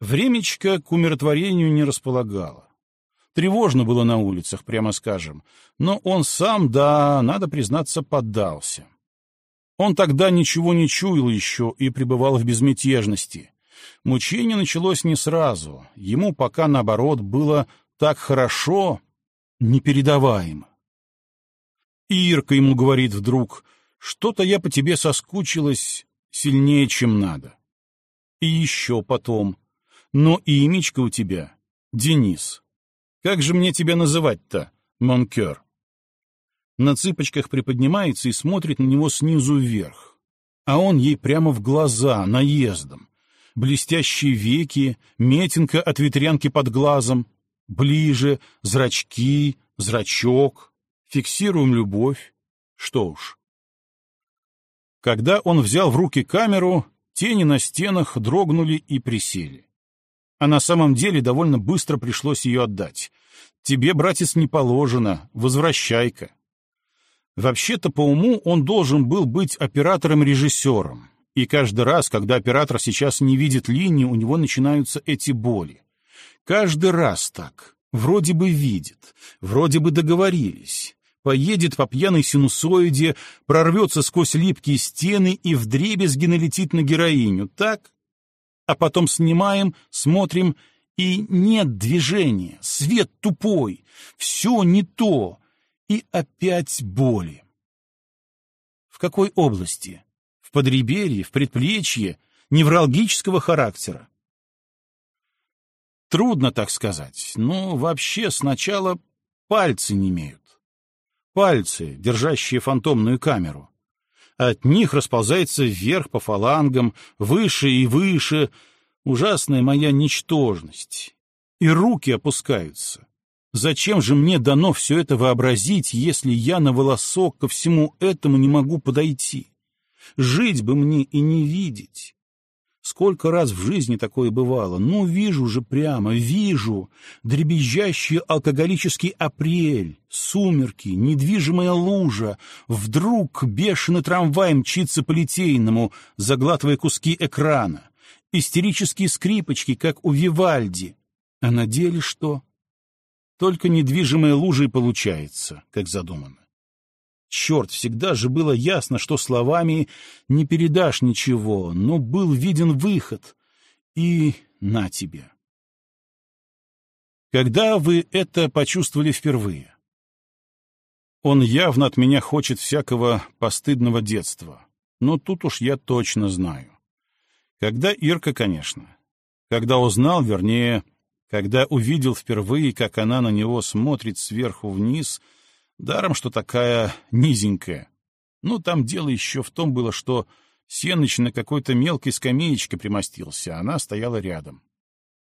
Времечко к умиротворению не располагало. Тревожно было на улицах, прямо скажем, но он сам, да, надо признаться, поддался. Он тогда ничего не чуял еще и пребывал в безмятежности. Мучение началось не сразу, ему пока, наоборот, было так хорошо, непередаваемо. Ирка ему говорит вдруг, что-то я по тебе соскучилась сильнее, чем надо. И еще потом, но имечко у тебя — Денис. Как же мне тебя называть-то, Монкер? На цыпочках приподнимается и смотрит на него снизу вверх. А он ей прямо в глаза, наездом. Блестящие веки, метинка от ветрянки под глазом. Ближе, зрачки, зрачок. Фиксируем любовь. Что уж. Когда он взял в руки камеру, тени на стенах дрогнули и присели. А на самом деле довольно быстро пришлось ее отдать. Тебе, братец, не положено, возвращай-ка. Вообще-то по уму он должен был быть оператором-режиссером. И каждый раз, когда оператор сейчас не видит линии, у него начинаются эти боли. Каждый раз так. Вроде бы видит, вроде бы договорились. Поедет по пьяной синусоиде, прорвется сквозь липкие стены и вдребезги налетит на героиню, так? А потом снимаем, смотрим, и нет движения, свет тупой, все не то, и опять боли. В какой области? В подреберье, в предплечье, невралгического характера? Трудно так сказать, но вообще сначала пальцы не имеют. Пальцы, держащие фантомную камеру. От них расползается вверх по фалангам, выше и выше. Ужасная моя ничтожность. И руки опускаются. Зачем же мне дано все это вообразить, если я на волосок ко всему этому не могу подойти? Жить бы мне и не видеть. Сколько раз в жизни такое бывало? Ну, вижу же прямо, вижу. Дребезжащий алкоголический апрель, сумерки, недвижимая лужа. Вдруг бешеный трамвай мчится по литейному, заглатывая куски экрана. Истерические скрипочки, как у Вивальди. А на деле что? Только недвижимая лужа и получается, как задумано. Черт, всегда же было ясно, что словами не передашь ничего, но был виден выход. И на тебе. Когда вы это почувствовали впервые? Он явно от меня хочет всякого постыдного детства, но тут уж я точно знаю. Когда Ирка, конечно. Когда узнал, вернее, когда увидел впервые, как она на него смотрит сверху вниз, даром, что такая низенькая. Ну, там дело еще в том было, что Сеныч на какой-то мелкой скамеечке примостился, а она стояла рядом.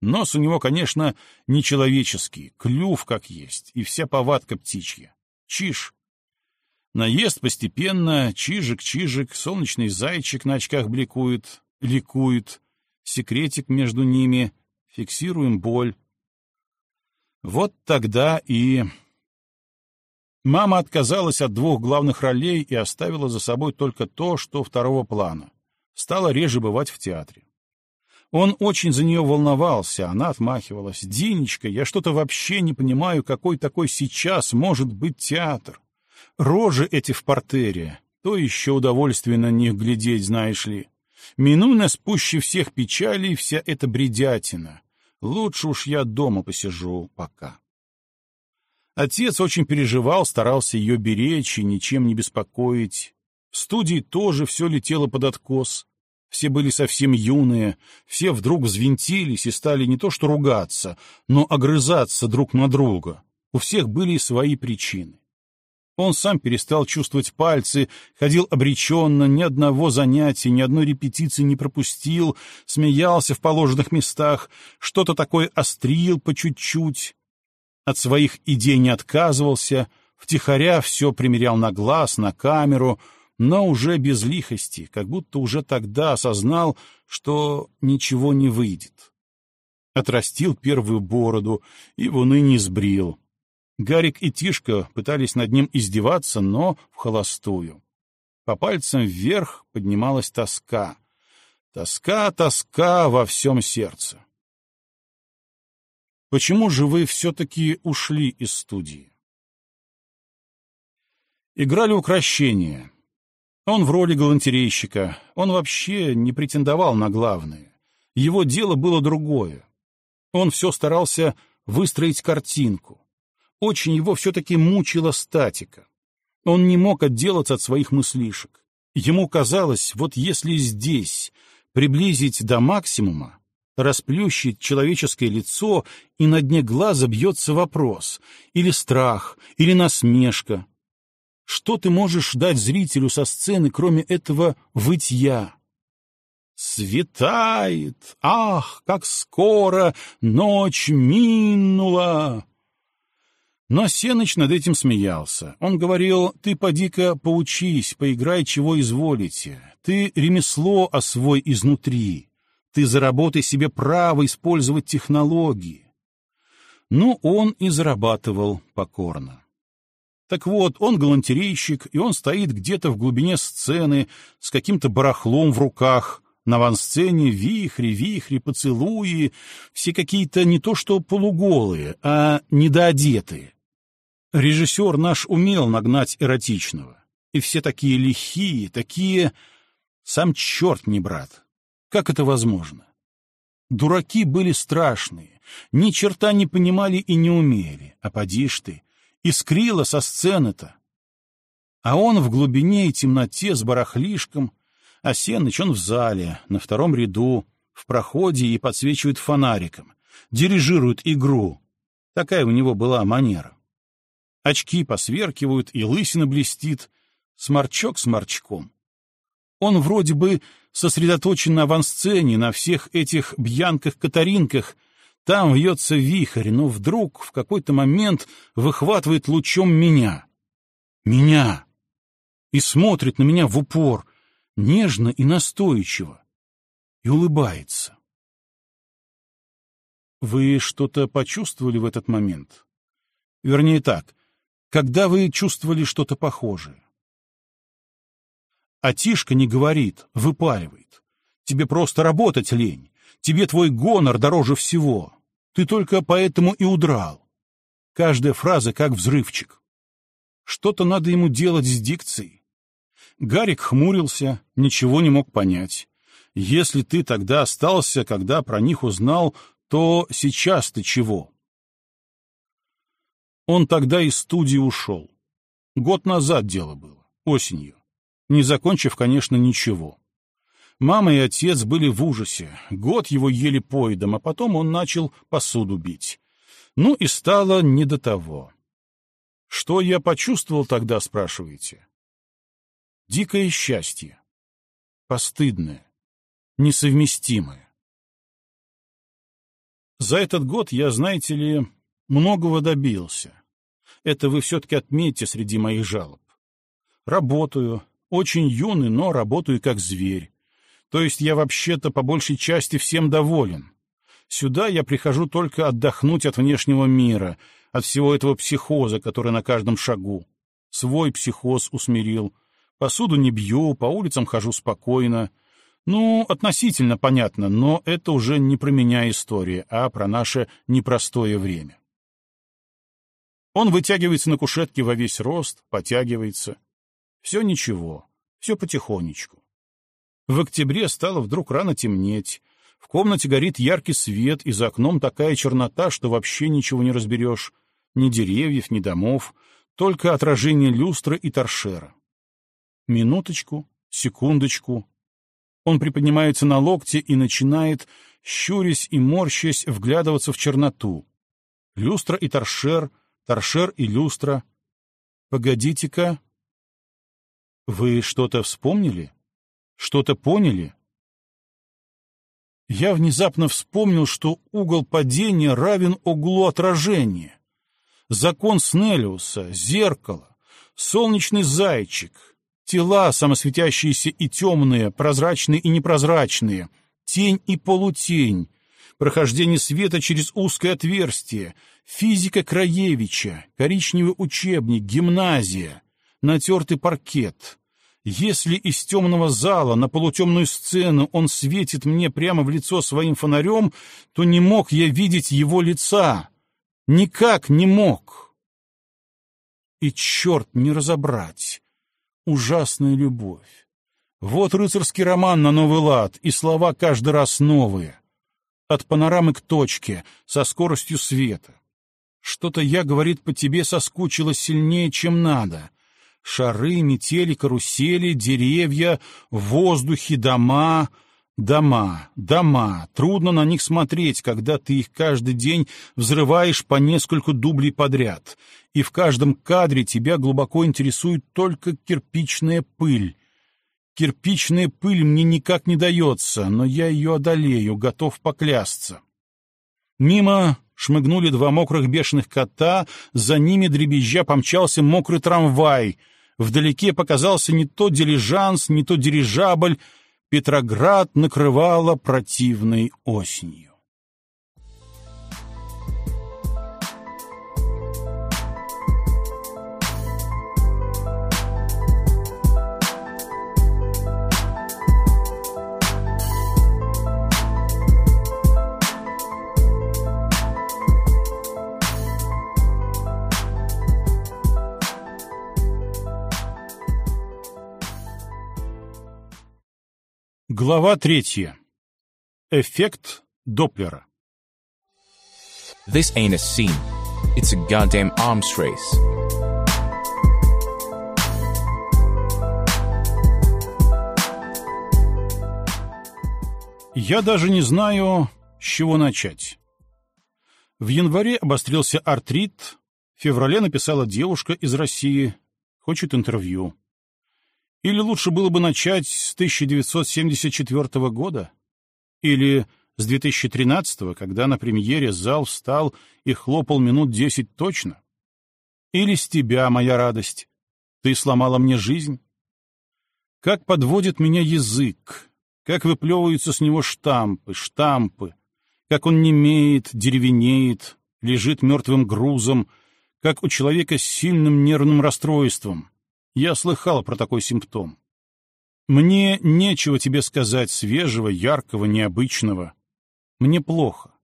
Нос у него, конечно, нечеловеческий, клюв как есть, и вся повадка птичья. Чиж. Наезд постепенно, чижик-чижик, солнечный зайчик на очках бликует, ликует, секретик между ними, фиксируем боль. Вот тогда и... Мама отказалась от двух главных ролей и оставила за собой только то, что второго плана. Стала реже бывать в театре. Он очень за нее волновался, она отмахивалась. «Динечка, я что-то вообще не понимаю, какой такой сейчас может быть театр. Рожи эти в портере, то еще удовольствие на них глядеть, знаешь ли. Минуй нас пуще всех печалей вся эта бредятина. Лучше уж я дома посижу пока. Отец очень переживал, старался ее беречь и ничем не беспокоить. В студии тоже все летело под откос. Все были совсем юные, все вдруг взвинтились и стали не то что ругаться, но огрызаться друг на друга. У всех были свои причины. Он сам перестал чувствовать пальцы, ходил обреченно, ни одного занятия, ни одной репетиции не пропустил, смеялся в положенных местах, что-то такое острил по чуть-чуть. От своих идей не отказывался, втихаря все примерял на глаз, на камеру, но уже без лихости, как будто уже тогда осознал, что ничего не выйдет. Отрастил первую бороду и в уныне сбрил. Гарик и Тишка пытались над ним издеваться, но в холостую. По пальцам вверх поднималась тоска. Тоска, тоска во всем сердце. Почему же вы все-таки ушли из студии? Играли укращения. Он в роли галантерейщика. Он вообще не претендовал на главное. Его дело было другое. Он все старался выстроить картинку. Очень его все-таки мучила статика. Он не мог отделаться от своих мыслишек. Ему казалось, вот если здесь приблизить до максимума, расплющить человеческое лицо, и на дне глаза бьется вопрос, или страх, или насмешка. Что ты можешь дать зрителю со сцены, кроме этого вытья? Светает! Ах, как скоро ночь минула! Но Сеныч над этим смеялся. Он говорил, ты поди-ка поучись, поиграй, чего изволите. Ты ремесло освой изнутри. Ты заработай себе право использовать технологии. Ну, он и зарабатывал покорно. Так вот, он галантерейщик, и он стоит где-то в глубине сцены с каким-то барахлом в руках. На авансцене вихри, вихри, поцелуи, все какие-то не то что полуголые, а недоодетые. Режиссер наш умел нагнать эротичного. И все такие лихие, такие... Сам черт не брат. Как это возможно? Дураки были страшные, ни черта не понимали и не умели. А поди ж ты, искрило со сцены-то. А он в глубине и темноте с барахлишком, а Сеныч он в зале, на втором ряду, в проходе и подсвечивает фонариком, дирижирует игру. Такая у него была манера. Очки посверкивают, и лысина блестит. Сморчок сморчком. Он вроде бы сосредоточен на авансцене, на всех этих бьянках-катаринках. Там вьется вихрь, но вдруг в какой-то момент выхватывает лучом меня. Меня! И смотрит на меня в упор, нежно и настойчиво. И улыбается. Вы что-то почувствовали в этот момент? Вернее так, когда вы чувствовали что-то похожее. А Тишка не говорит, выпаливает. Тебе просто работать лень. Тебе твой гонор дороже всего. Ты только поэтому и удрал. Каждая фраза как взрывчик. Что-то надо ему делать с дикцией. Гарик хмурился, ничего не мог понять. Если ты тогда остался, когда про них узнал, то сейчас ты чего? Он тогда из студии ушел. Год назад дело было, осенью. Не закончив, конечно, ничего. Мама и отец были в ужасе. Год его ели поедом, а потом он начал посуду бить. Ну и стало не до того. Что я почувствовал тогда, спрашиваете? Дикое счастье. Постыдное. Несовместимое. За этот год я, знаете ли, многого добился. Это вы все-таки отметьте среди моих жалоб. Работаю. Очень юный, но работаю как зверь. То есть я вообще-то по большей части всем доволен. Сюда я прихожу только отдохнуть от внешнего мира, от всего этого психоза, который на каждом шагу. Свой психоз усмирил. Посуду не бью, по улицам хожу спокойно. Ну, относительно понятно, но это уже не про меня история, а про наше непростое время. Он вытягивается на кушетке во весь рост, потягивается. Все ничего, все потихонечку. В октябре стало вдруг рано темнеть. В комнате горит яркий свет, и за окном такая чернота, что вообще ничего не разберешь. Ни деревьев, ни домов, только отражение люстры и торшера. Минуточку, секундочку. Он приподнимается на локте и начинает, щурясь и морщась, вглядываться в черноту. Люстра и торшер — торшер и люстра. Погодите-ка. Вы что-то вспомнили? Что-то поняли? Я внезапно вспомнил, что угол падения равен углу отражения. Закон Снеллиуса, зеркало, солнечный зайчик, тела самосветящиеся и темные, прозрачные и непрозрачные, тень и полутень, прохождение света через узкое отверстие, физика Краевича, коричневый учебник, гимназия, натертый паркет. Если из темного зала на полутемную сцену он светит мне прямо в лицо своим фонарем, то не мог я видеть его лица. Никак не мог. И черт не разобрать. Ужасная любовь. Вот рыцарский роман на новый лад, и слова каждый раз новые. От панорамы к точке, со скоростью света. Что-то я, говорит, по тебе соскучилась сильнее, чем надо. Шары, метели, карусели, деревья, воздухи, дома... Дома, дома. Трудно на них смотреть, когда ты их каждый день взрываешь по несколько дублей подряд. И в каждом кадре тебя глубоко интересует только кирпичная пыль. Кирпичная пыль мне никак не дается, но я ее одолею, готов поклясться. Мимо шмыгнули два мокрых бешеных кота, за ними дребезжа помчался мокрый трамвай. Вдалеке показался не то дилижанс, не то дирижабль. Петроград накрывала противной осенью. Глава третья. Эффект Доплера. This ain't a scene. It's a goddamn arms race. Я даже не знаю, с чего начать. В январе обострился артрит, в феврале написала девушка из России, хочет интервью. Или лучше было бы начать с 1974 года? Или с 2013, когда на премьере зал встал и хлопал минут десять точно? Или с тебя, моя радость? Ты сломала мне жизнь? Как подводит меня язык, как выплевываются с него штампы, штампы, как он немеет, деревенеет, лежит мертвым грузом, как у человека с сильным нервным расстройством, я слыхал про такой симптом. Мне нечего тебе сказать свежего, яркого, необычного. Мне плохо.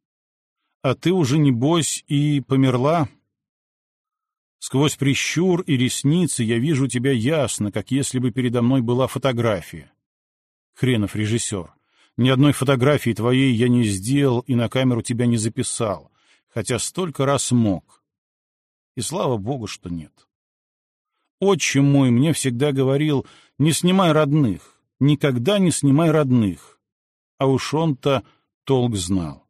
А ты уже, небось, и померла? Сквозь прищур и ресницы я вижу тебя ясно, как если бы передо мной была фотография. Хренов режиссер. Ни одной фотографии твоей я не сделал и на камеру тебя не записал, хотя столько раз мог. И слава богу, что нет. Отчим мой мне всегда говорил, не снимай родных, никогда не снимай родных. А уж он-то толк знал.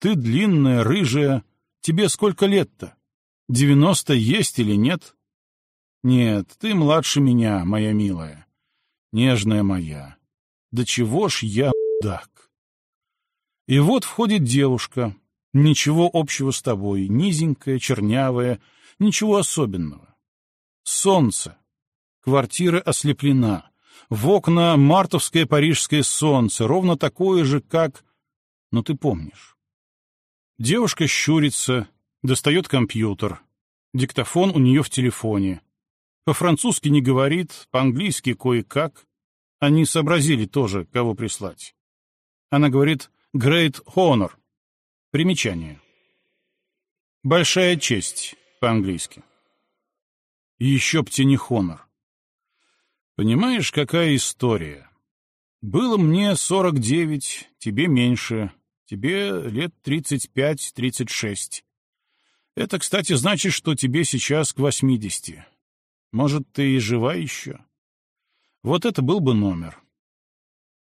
Ты длинная, рыжая, тебе сколько лет-то? Девяносто есть или нет? Нет, ты младше меня, моя милая, нежная моя. Да чего ж я мудак? И вот входит девушка, ничего общего с тобой, низенькая, чернявая, ничего особенного. Солнце. Квартира ослеплена. В окна мартовское парижское солнце, ровно такое же, как... Ну, ты помнишь. Девушка щурится, достает компьютер. Диктофон у нее в телефоне. По-французски не говорит, по-английски кое-как. Они сообразили тоже, кого прислать. Она говорит «Great Honor». Примечание. «Большая честь» по-английски. И еще б тебе не Хонор. Понимаешь, какая история? Было мне сорок девять, тебе меньше, тебе лет тридцать пять-тридцать шесть. Это, кстати, значит, что тебе сейчас к восьмидесяти. Может, ты и жива еще? Вот это был бы номер.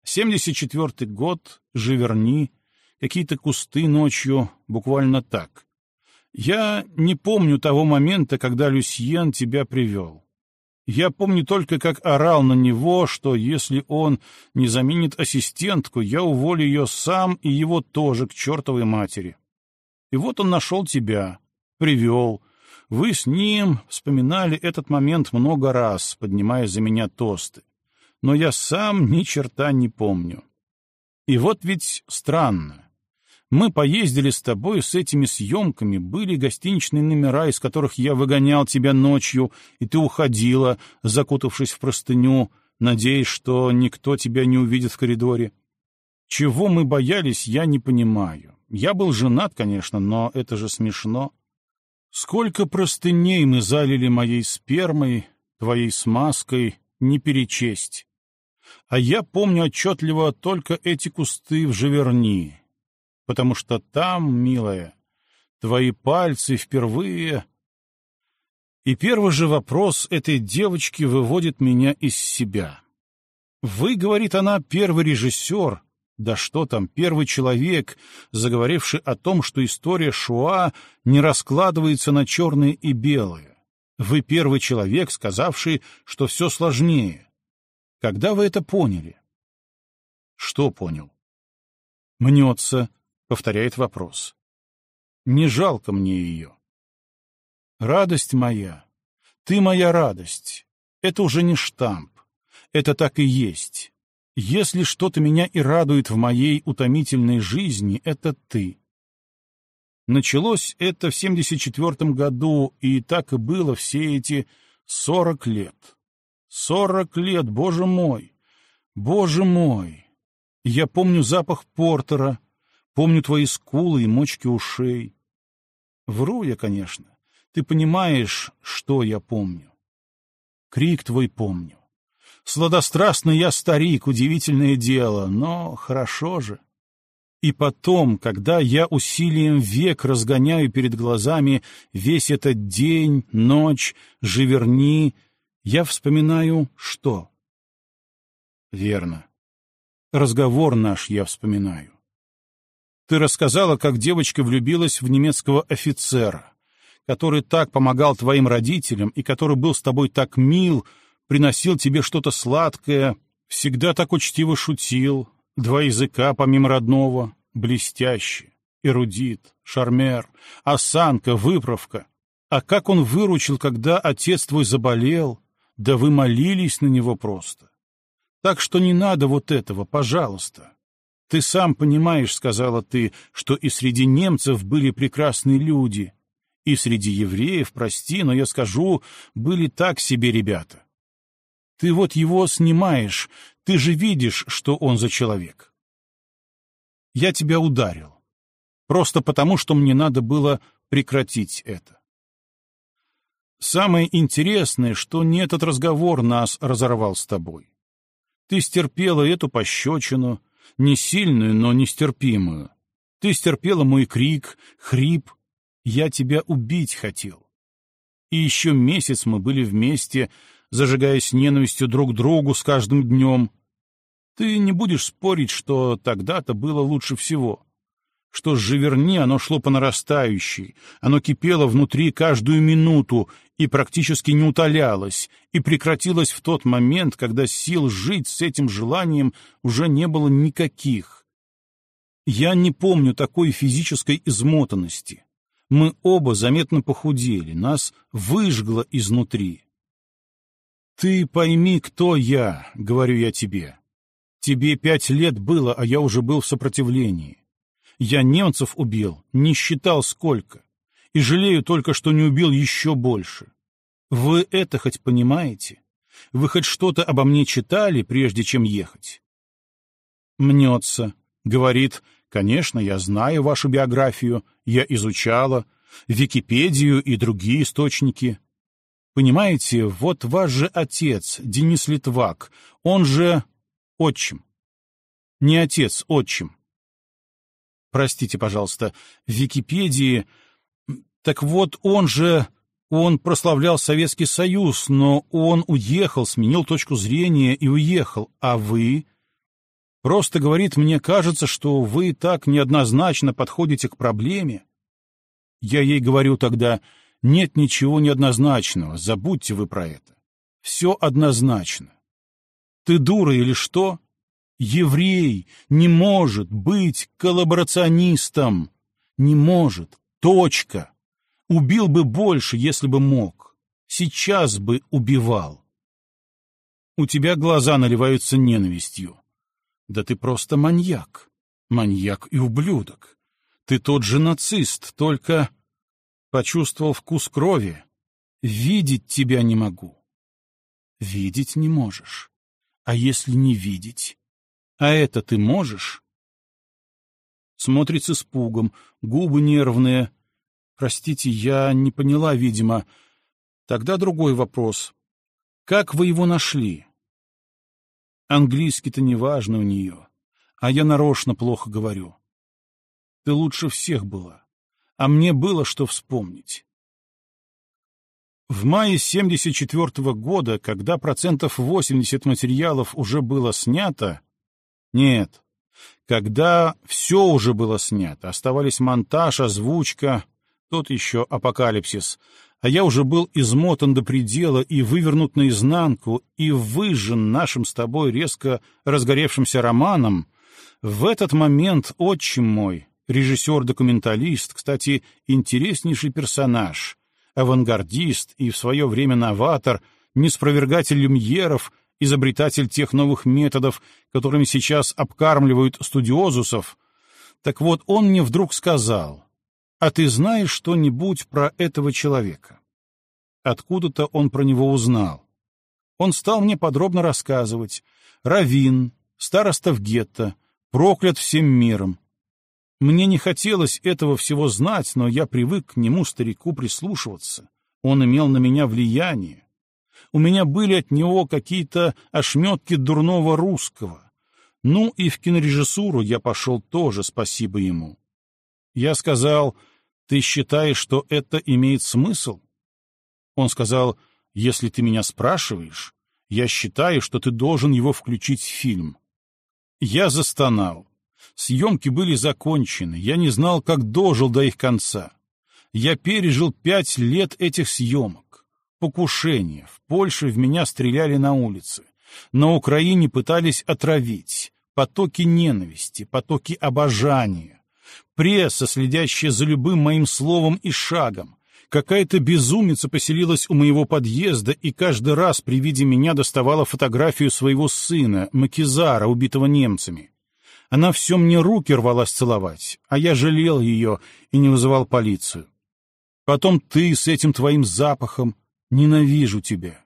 Семьдесят четвертый год, Живерни, какие-то кусты ночью, буквально так. Я не помню того момента, когда Люсьен тебя привел. Я помню только, как орал на него, что если он не заменит ассистентку, я уволю ее сам и его тоже к чертовой матери. И вот он нашел тебя, привел. Вы с ним вспоминали этот момент много раз, поднимая за меня тосты. Но я сам ни черта не помню. И вот ведь странно. Мы поездили с тобой с этими съемками, были гостиничные номера, из которых я выгонял тебя ночью, и ты уходила, закутавшись в простыню, надеясь, что никто тебя не увидит в коридоре. Чего мы боялись, я не понимаю. Я был женат, конечно, но это же смешно. Сколько простыней мы залили моей спермой, твоей смазкой, не перечесть. А я помню отчетливо только эти кусты в Живерни, потому что там, милая, твои пальцы впервые... И первый же вопрос этой девочки выводит меня из себя. Вы, говорит она, первый режиссер, да что там, первый человек, заговоривший о том, что история Шуа не раскладывается на черное и белое. Вы первый человек, сказавший, что все сложнее. Когда вы это поняли? Что понял? Мнется, повторяет вопрос. Не жалко мне ее. Радость моя, ты моя радость. Это уже не штамп. Это так и есть. Если что-то меня и радует в моей утомительной жизни, это ты. Началось это в 74 году, и так и было все эти сорок лет. Сорок лет, боже мой! Боже мой! Я помню запах портера, помню твои скулы и мочки ушей. Вру я, конечно. Ты понимаешь, что я помню. Крик твой помню. Сладострастный я старик, удивительное дело, но хорошо же. И потом, когда я усилием век разгоняю перед глазами весь этот день, ночь, живерни, я вспоминаю что? Верно. Разговор наш я вспоминаю. Ты рассказала, как девочка влюбилась в немецкого офицера, который так помогал твоим родителям и который был с тобой так мил, приносил тебе что-то сладкое, всегда так учтиво шутил, два языка помимо родного, блестяще, эрудит, шармер, осанка, выправка. А как он выручил, когда отец твой заболел, да вы молились на него просто. Так что не надо вот этого, пожалуйста. Ты сам понимаешь, — сказала ты, — что и среди немцев были прекрасные люди, и среди евреев, прости, но я скажу, были так себе ребята. Ты вот его снимаешь, ты же видишь, что он за человек. Я тебя ударил. Просто потому, что мне надо было прекратить это. Самое интересное, что не этот разговор нас разорвал с тобой. Ты стерпела эту пощечину, не сильную, но нестерпимую. Ты стерпела мой крик, хрип. Я тебя убить хотел. И еще месяц мы были вместе, зажигаясь ненавистью друг другу с каждым днем. Ты не будешь спорить, что тогда-то было лучше всего. Что с оно шло по нарастающей, оно кипело внутри каждую минуту и практически не утолялось, и прекратилось в тот момент, когда сил жить с этим желанием уже не было никаких. Я не помню такой физической измотанности. Мы оба заметно похудели, нас выжгло изнутри. «Ты пойми, кто я», — говорю я тебе. Тебе пять лет было, а я уже был в сопротивлении. Я немцев убил, не считал сколько. И жалею только, что не убил еще больше. Вы это хоть понимаете? Вы хоть что-то обо мне читали, прежде чем ехать? Мнется, говорит, конечно, я знаю вашу биографию, я изучала, Википедию и другие источники. Понимаете, вот ваш же отец, Денис Литвак, он же отчим. Не отец, отчим. Простите, пожалуйста, в Википедии... Так вот, он же... Он прославлял Советский Союз, но он уехал, сменил точку зрения и уехал. А вы... Просто говорит, мне кажется, что вы так неоднозначно подходите к проблеме. Я ей говорю тогда, нет ничего неоднозначного, забудьте вы про это. Все однозначно. Ты дура или что? Еврей не может быть коллаборационистом. Не может. Точка. Убил бы больше, если бы мог. Сейчас бы убивал. У тебя глаза наливаются ненавистью. Да ты просто маньяк. Маньяк и ублюдок. Ты тот же нацист, только почувствовал вкус крови. Видеть тебя не могу. Видеть не можешь. А если не видеть? А это ты можешь? Смотрит с испугом, губы нервные. Простите, я не поняла, видимо. Тогда другой вопрос. Как вы его нашли? Английский-то неважно у нее, а я нарочно плохо говорю. Ты лучше всех была, а мне было что вспомнить. В мае 74 -го года, когда процентов 80 материалов уже было снято, нет, когда все уже было снято, оставались монтаж, озвучка, тот еще апокалипсис, а я уже был измотан до предела и вывернут наизнанку, и выжжен нашим с тобой резко разгоревшимся романом, в этот момент отчим мой, режиссер-документалист, кстати, интереснейший персонаж, авангардист и в свое время новатор, неспровергатель люмьеров, изобретатель тех новых методов, которыми сейчас обкармливают студиозусов, так вот он мне вдруг сказал — «А ты знаешь что-нибудь про этого человека?» Откуда-то он про него узнал. Он стал мне подробно рассказывать. Равин, староста в гетто, проклят всем миром. Мне не хотелось этого всего знать, но я привык к нему, старику, прислушиваться. Он имел на меня влияние. У меня были от него какие-то ошметки дурного русского. Ну и в кинорежиссуру я пошел тоже, спасибо ему. Я сказал, «Ты считаешь, что это имеет смысл?» Он сказал, «Если ты меня спрашиваешь, я считаю, что ты должен его включить в фильм». Я застонал. Съемки были закончены, я не знал, как дожил до их конца. Я пережил пять лет этих съемок. Покушения. В Польше в меня стреляли на улице. На Украине пытались отравить. Потоки ненависти, потоки обожания пресса, следящая за любым моим словом и шагом. Какая-то безумица поселилась у моего подъезда и каждый раз при виде меня доставала фотографию своего сына, Макизара, убитого немцами. Она все мне руки рвалась целовать, а я жалел ее и не вызывал полицию. Потом ты с этим твоим запахом «ненавижу тебя».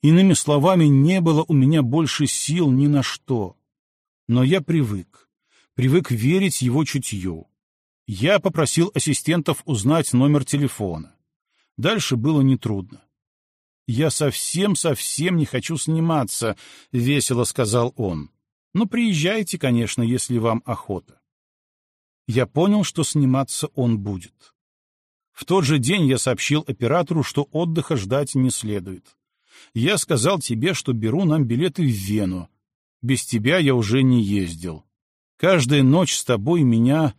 Иными словами, не было у меня больше сил ни на что. Но я привык привык верить его чутью. Я попросил ассистентов узнать номер телефона. Дальше было нетрудно. «Я совсем-совсем не хочу сниматься», — весело сказал он. «Но приезжайте, конечно, если вам охота». Я понял, что сниматься он будет. В тот же день я сообщил оператору, что отдыха ждать не следует. Я сказал тебе, что беру нам билеты в Вену. Без тебя я уже не ездил. Каждая ночь с тобой меня...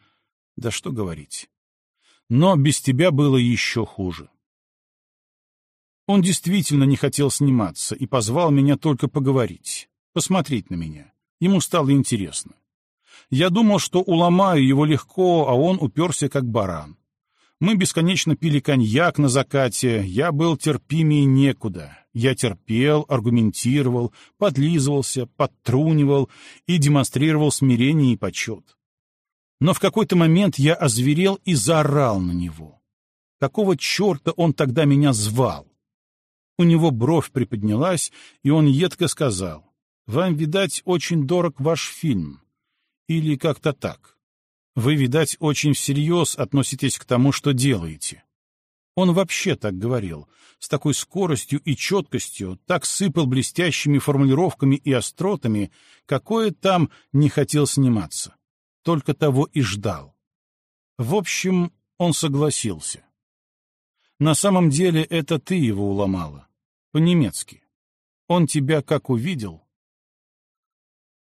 Да что говорить. Но без тебя было еще хуже. Он действительно не хотел сниматься и позвал меня только поговорить, посмотреть на меня. Ему стало интересно. Я думал, что уломаю его легко, а он уперся как баран. Мы бесконечно пили коньяк на закате, я был терпимее некуда. Я терпел, аргументировал, подлизывался, подтрунивал и демонстрировал смирение и почет. Но в какой-то момент я озверел и заорал на него. Какого черта он тогда меня звал? У него бровь приподнялась, и он едко сказал, «Вам, видать, очень дорог ваш фильм». Или как-то так. Вы, видать, очень всерьез относитесь к тому, что делаете. Он вообще так говорил, с такой скоростью и четкостью, так сыпал блестящими формулировками и остротами, какое там не хотел сниматься. Только того и ждал. В общем, он согласился. На самом деле это ты его уломала. По-немецки. Он тебя как увидел.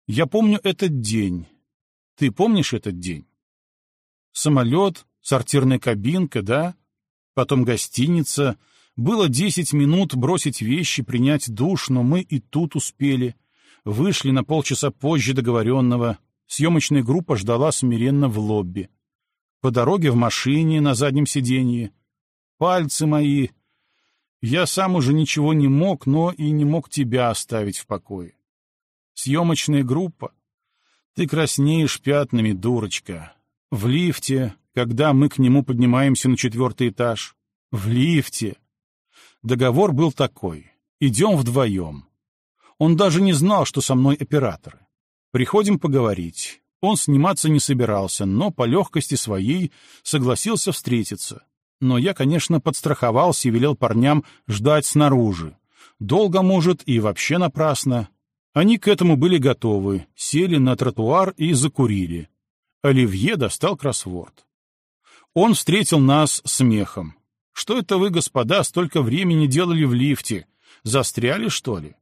Я помню этот день. Ты помнишь этот день? Самолет, сортирная кабинка, да? Потом гостиница. Было десять минут бросить вещи, принять душ, но мы и тут успели. Вышли на полчаса позже договоренного. Съемочная группа ждала смиренно в лобби. По дороге в машине на заднем сиденье. Пальцы мои. Я сам уже ничего не мог, но и не мог тебя оставить в покое. Съемочная группа. Ты краснеешь пятнами, дурочка. В лифте, когда мы к нему поднимаемся на четвертый этаж. В лифте. Договор был такой. Идем вдвоем. Он даже не знал, что со мной операторы. Приходим поговорить. Он сниматься не собирался, но по легкости своей согласился встретиться. Но я, конечно, подстраховался и велел парням ждать снаружи. Долго, может, и вообще напрасно. Они к этому были готовы, сели на тротуар и закурили. Оливье достал кроссворд. Он встретил нас смехом. «Что это вы, господа, столько времени делали в лифте? Застряли, что ли?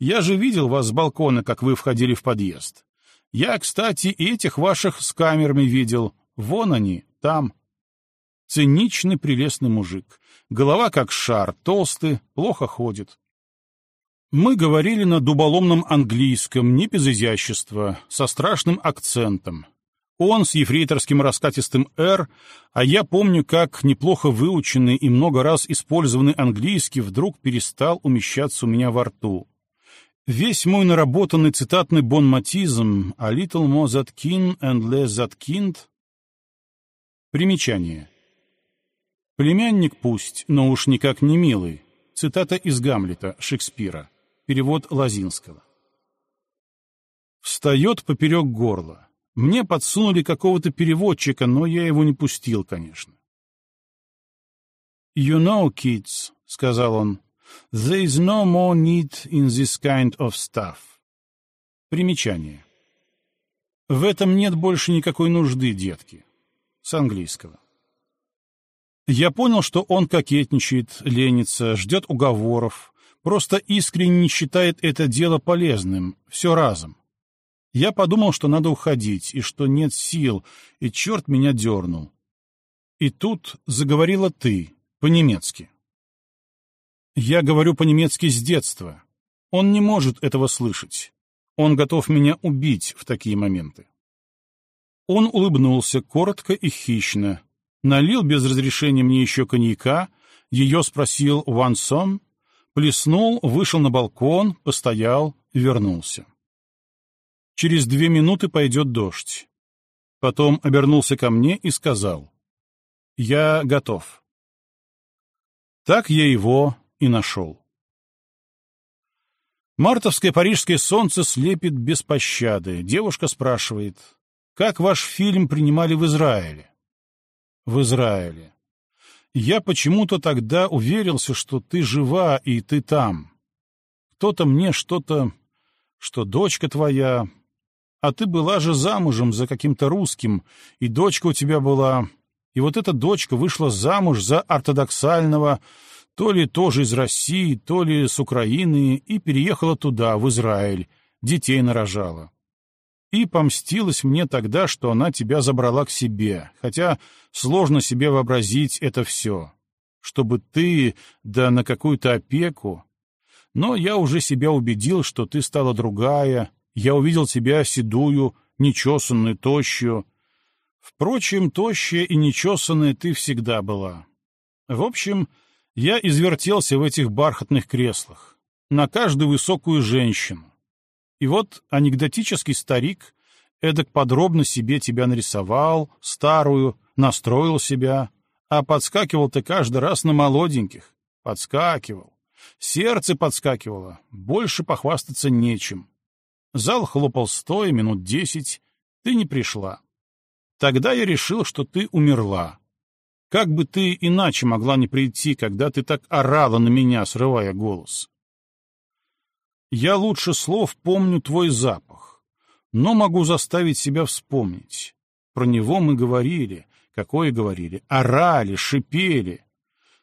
Я же видел вас с балкона, как вы входили в подъезд. Я, кстати, и этих ваших с камерами видел. Вон они, там». Циничный прелестный мужик. Голова как шар, толстый, плохо ходит. Мы говорили на дуболомном английском, не без изящества, со страшным акцентом. Он с ефрейторским раскатистым «р», а я помню, как неплохо выученный и много раз использованный английский вдруг перестал умещаться у меня во рту. Весь мой наработанный цитатный бонматизм «A little more that kin and less that kind» Примечание. Племянник пусть, но уж никак не милый. Цитата из Гамлета, Шекспира. Перевод Лазинского. Встает поперек горла. Мне подсунули какого-то переводчика, но я его не пустил, конечно. «You know, kids», — сказал он, — «there is no more need in this kind of stuff». Примечание. В этом нет больше никакой нужды, детки. С английского. Я понял, что он кокетничает, ленится, ждет уговоров, просто искренне считает это дело полезным, все разом. Я подумал, что надо уходить, и что нет сил, и черт меня дернул. И тут заговорила ты, по-немецки. Я говорю по-немецки с детства. Он не может этого слышать. Он готов меня убить в такие моменты. Он улыбнулся коротко и хищно, налил без разрешения мне еще коньяка, ее спросил «Вансон?», плеснул, вышел на балкон, постоял, вернулся. Через две минуты пойдет дождь. Потом обернулся ко мне и сказал, «Я готов». Так я его и нашел. Мартовское парижское солнце слепит без пощады. Девушка спрашивает, «Как ваш фильм принимали в Израиле?» «В Израиле. Я почему-то тогда уверился, что ты жива и ты там. Кто-то мне что-то, что дочка твоя, а ты была же замужем за каким-то русским, и дочка у тебя была... И вот эта дочка вышла замуж за ортодоксального, то ли тоже из России, то ли с Украины, и переехала туда, в Израиль, детей нарожала. И помстилась мне тогда, что она тебя забрала к себе, хотя сложно себе вообразить это все. Чтобы ты, да на какую-то опеку. Но я уже себя убедил, что ты стала другая, я увидел тебя седую, нечесанную, тощую. Впрочем, тощая и нечесанная ты всегда была. В общем, я извертелся в этих бархатных креслах, на каждую высокую женщину. И вот анекдотический старик эдак подробно себе тебя нарисовал, старую, настроил себя, а подскакивал ты каждый раз на молоденьких. Подскакивал. Сердце подскакивало, больше похвастаться нечем. Зал хлопал стоя минут десять. Ты не пришла. Тогда я решил, что ты умерла. Как бы ты иначе могла не прийти, когда ты так орала на меня, срывая голос? Я лучше слов помню твой запах, но могу заставить себя вспомнить. Про него мы говорили, какое говорили, орали, шипели.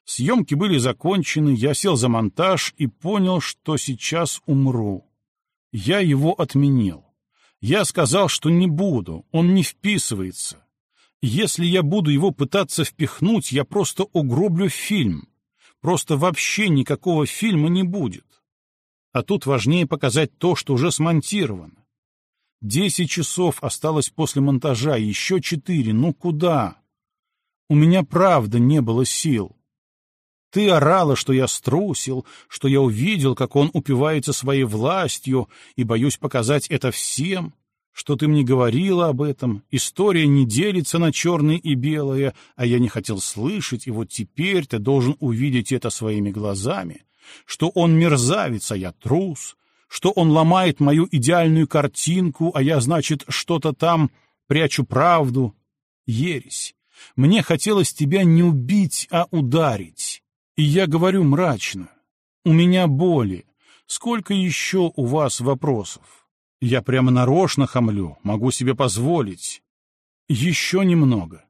Съемки были закончены, я сел за монтаж и понял, что сейчас умру. Я его отменил. Я сказал, что не буду, он не вписывается. Если я буду его пытаться впихнуть, я просто угроблю фильм. Просто вообще никакого фильма не будет. А тут важнее показать то, что уже смонтировано. Десять часов осталось после монтажа, еще четыре, ну куда? У меня правда не было сил. Ты орала, что я струсил, что я увидел, как он упивается своей властью, и боюсь показать это всем, что ты мне говорила об этом, история не делится на черное и белое, а я не хотел слышать, и вот теперь ты должен увидеть это своими глазами, что он мерзавец, а я трус, что он ломает мою идеальную картинку, а я, значит, что-то там прячу правду. Ересь. Мне хотелось тебя не убить, а ударить. И я говорю мрачно. У меня боли. Сколько еще у вас вопросов? Я прямо нарочно хамлю, могу себе позволить. Еще немного.